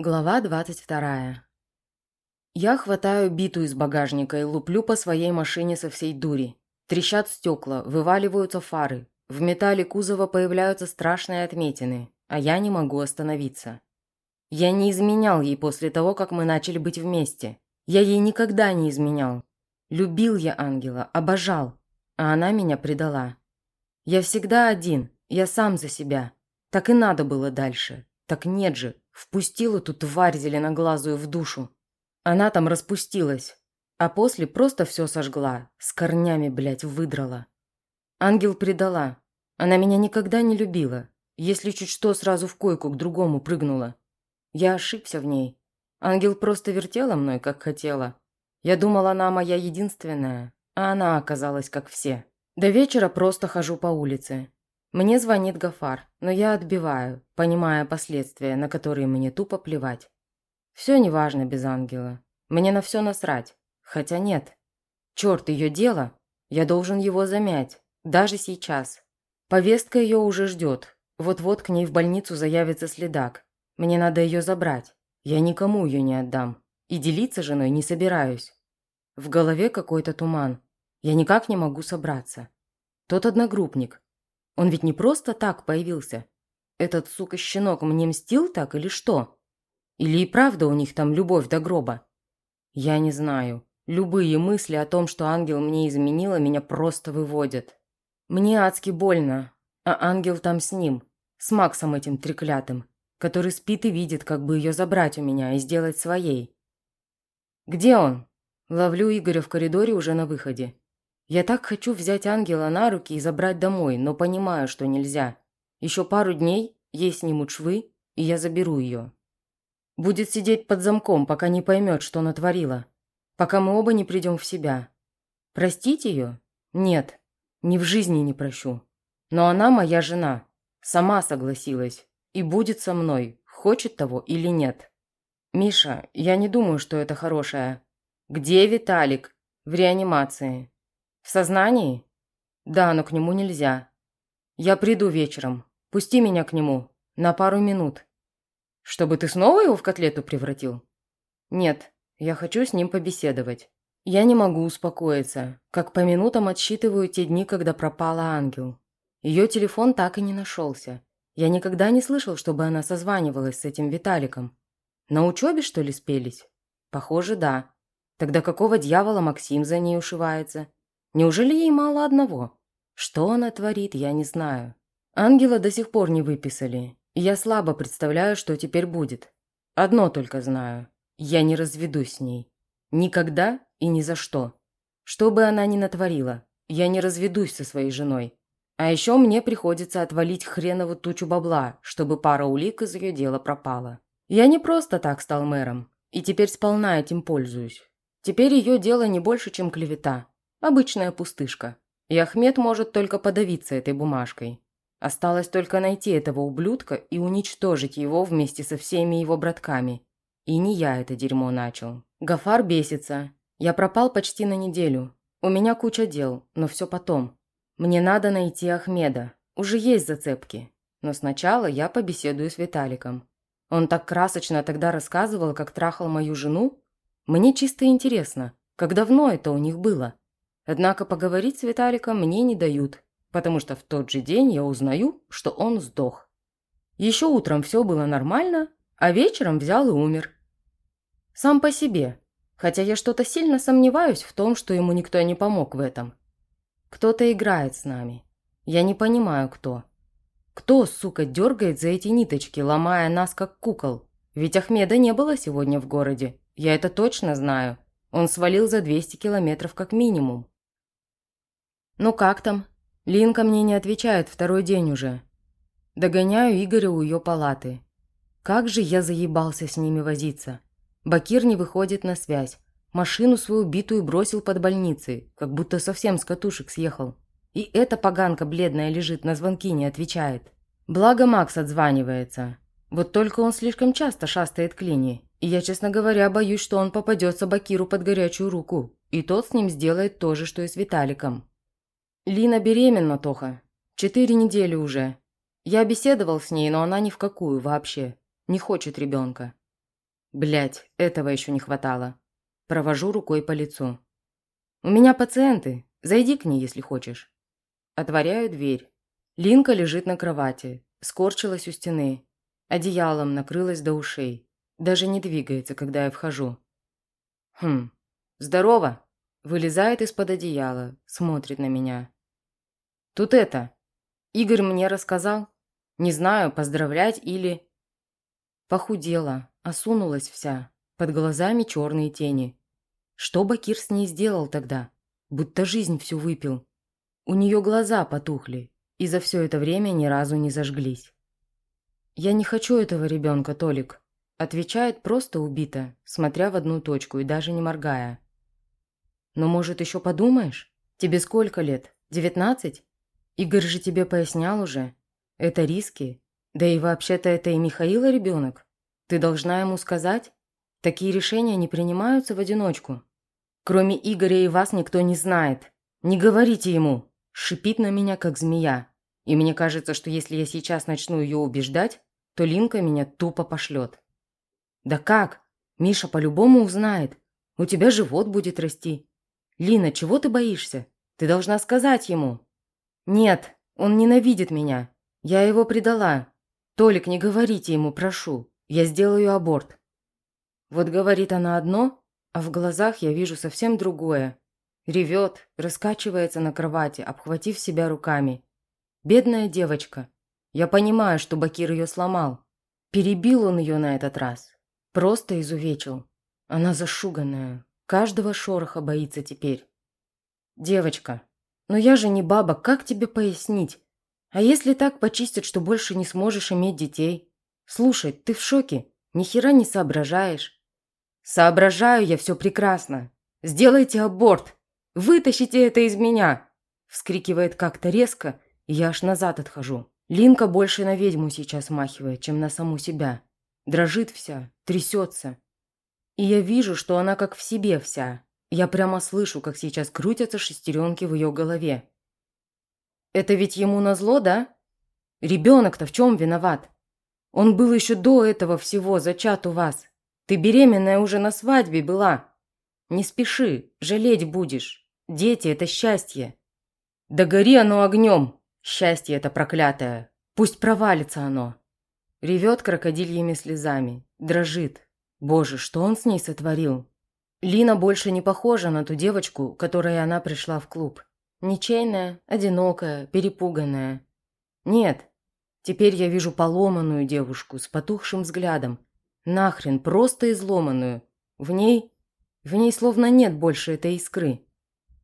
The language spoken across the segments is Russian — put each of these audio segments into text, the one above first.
Глава двадцать вторая. Я хватаю биту из багажника и луплю по своей машине со всей дури. Трещат стекла, вываливаются фары. В металле кузова появляются страшные отметины, а я не могу остановиться. Я не изменял ей после того, как мы начали быть вместе. Я ей никогда не изменял. Любил я ангела, обожал, а она меня предала. Я всегда один, я сам за себя. Так и надо было дальше. Так нет же, Впустил эту тварь зеленоглазую в душу. Она там распустилась, а после просто все сожгла, с корнями, блядь, выдрала. Ангел предала. Она меня никогда не любила. Если чуть что, сразу в койку к другому прыгнула. Я ошибся в ней. Ангел просто вертела мной, как хотела. Я думала, она моя единственная, а она оказалась как все. До вечера просто хожу по улице. Мне звонит Гафар, но я отбиваю, понимая последствия, на которые мне тупо плевать. Все неважно без ангела. Мне на все насрать. Хотя нет. Черт, ее дело. Я должен его замять. Даже сейчас. Повестка ее уже ждет. Вот-вот к ней в больницу заявится следак. Мне надо ее забрать. Я никому ее не отдам. И делиться женой не собираюсь. В голове какой-то туман. Я никак не могу собраться. Тот одногруппник, он ведь не просто так появился. Этот, сука, щенок мне мстил так или что? Или и правда у них там любовь до гроба? Я не знаю. Любые мысли о том, что ангел мне изменила, меня просто выводят. Мне адски больно, а ангел там с ним, с Максом этим треклятым, который спит и видит, как бы ее забрать у меня и сделать своей. «Где он?» Ловлю Игоря в коридоре уже на выходе. Я так хочу взять ангела на руки и забрать домой, но понимаю, что нельзя. Еще пару дней, ей снимут швы, и я заберу ее. Будет сидеть под замком, пока не поймет, что натворила. Пока мы оба не придем в себя. Простить ее? Нет, ни в жизни не прощу. Но она моя жена. Сама согласилась. И будет со мной, хочет того или нет. Миша, я не думаю, что это хорошее. Где Виталик? В реанимации. «В сознании?» «Да, но к нему нельзя. Я приду вечером. Пусти меня к нему. На пару минут». «Чтобы ты снова его в котлету превратил?» «Нет, я хочу с ним побеседовать. Я не могу успокоиться, как по минутам отсчитываю те дни, когда пропала ангел. Ее телефон так и не нашелся. Я никогда не слышал, чтобы она созванивалась с этим Виталиком. На учебе, что ли, спелись? Похоже, да. Тогда какого дьявола Максим за ней ушивается? Неужели ей мало одного? Что она творит, я не знаю. Ангела до сих пор не выписали, я слабо представляю, что теперь будет. Одно только знаю. Я не разведусь с ней. Никогда и ни за что. Что бы она ни натворила, я не разведусь со своей женой. А еще мне приходится отвалить хренову тучу бабла, чтобы пара улик из ее дела пропала. Я не просто так стал мэром, и теперь сполна этим пользуюсь. Теперь ее дело не больше, чем клевета. Обычная пустышка. И Ахмед может только подавиться этой бумажкой. Осталось только найти этого ублюдка и уничтожить его вместе со всеми его братками. И не я это дерьмо начал. Гафар бесится. Я пропал почти на неделю. У меня куча дел, но все потом. Мне надо найти Ахмеда. Уже есть зацепки. Но сначала я побеседую с Виталиком. Он так красочно тогда рассказывал, как трахал мою жену. Мне чисто интересно, как давно это у них было. Однако поговорить с Виталиком мне не дают, потому что в тот же день я узнаю, что он сдох. Еще утром все было нормально, а вечером взял и умер. Сам по себе, хотя я что-то сильно сомневаюсь в том, что ему никто не помог в этом. Кто-то играет с нами. Я не понимаю, кто. Кто, сука, дергает за эти ниточки, ломая нас как кукол? Ведь Ахмеда не было сегодня в городе. Я это точно знаю. Он свалил за 200 километров как минимум. «Ну как там?» Линка мне не отвечает второй день уже. Догоняю Игоря у ее палаты. Как же я заебался с ними возиться. Бакир не выходит на связь. Машину свою битую бросил под больницей, как будто совсем с катушек съехал. И эта поганка бледная лежит, на звонки не отвечает. Благо Макс отзванивается. Вот только он слишком часто шастает к линии. И я, честно говоря, боюсь, что он попадется Бакиру под горячую руку. И тот с ним сделает то же, что и с Виталиком. Лина беременна, Тоха. Четыре недели уже. Я беседовал с ней, но она ни в какую вообще. Не хочет ребенка. Блять, этого еще не хватало. Провожу рукой по лицу. «У меня пациенты. Зайди к ней, если хочешь». Отворяю дверь. Линка лежит на кровати, скорчилась у стены. Одеялом накрылась до ушей. Даже не двигается, когда я вхожу. «Хм, здорово!» Вылезает из-под одеяла, смотрит на меня. «Тут это. Игорь мне рассказал. Не знаю, поздравлять или...» Похудела, осунулась вся. Под глазами черные тени. Что Бакир с ней сделал тогда? Будто жизнь всю выпил. У нее глаза потухли, и за все это время ни разу не зажглись. «Я не хочу этого ребенка, Толик», отвечает просто убито, смотря в одну точку и даже не моргая. «Но, может, еще подумаешь? Тебе сколько лет? Девятнадцать? Игорь же тебе пояснял уже. Это риски. Да и вообще-то это и Михаила ребенок. Ты должна ему сказать? Такие решения не принимаются в одиночку. Кроме Игоря и вас никто не знает. Не говорите ему!» Шипит на меня, как змея. И мне кажется, что если я сейчас начну ее убеждать, то Линка меня тупо пошлет. «Да как? Миша по-любому узнает. У тебя живот будет расти. Лина, чего ты боишься? Ты должна сказать ему». «Нет, он ненавидит меня. Я его предала. Толик, не говорите ему, прошу. Я сделаю аборт». Вот говорит она одно, а в глазах я вижу совсем другое. Ревет, раскачивается на кровати, обхватив себя руками. Бедная девочка. Я понимаю, что Бакир ее сломал. Перебил он ее на этот раз. Просто изувечил. Она зашуганная. Каждого шороха боится теперь. Девочка, но я же не баба, как тебе пояснить? А если так почистят, что больше не сможешь иметь детей? Слушай, ты в шоке? Ни хера не соображаешь. Соображаю я все прекрасно. Сделайте аборт. Вытащите это из меня. Вскрикивает как-то резко, и я аж назад отхожу. Линка больше на ведьму сейчас махивает, чем на саму себя. Дрожит вся, трясется. И я вижу, что она как в себе вся, я прямо слышу, как сейчас крутятся шестеренки в ее голове. Это ведь ему назло, да? Ребенок-то в чем виноват? Он был еще до этого всего зачат у вас. Ты беременная уже на свадьбе была. Не спеши, жалеть будешь. Дети – это счастье. Да гори оно огнем. Счастье это проклятое. Пусть провалится оно. Ревет крокодильями слезами. Дрожит. Боже, что он с ней сотворил? Лина больше не похожа на ту девочку, которой она пришла в клуб. Ничейная, одинокая, перепуганная. Нет, теперь я вижу поломанную девушку с потухшим взглядом. Нахрен, просто изломанную. В ней... В ней словно нет больше этой искры.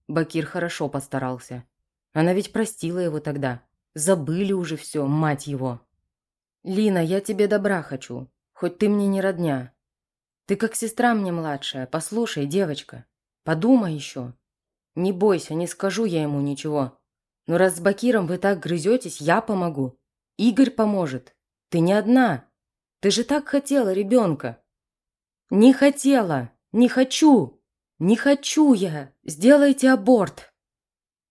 Бакир хорошо постарался. Она ведь простила его тогда. Забыли уже все, мать его. «Лина, я тебе добра хочу. Хоть ты мне не родня. Ты как сестра мне младшая, послушай, девочка. Подумай еще. Не бойся, не скажу я ему ничего. Но раз с Бакиром вы так грызетесь, я помогу. Игорь поможет. Ты не одна. Ты же так хотела ребенка. Не хотела, не хочу. Не хочу я. Сделайте аборт.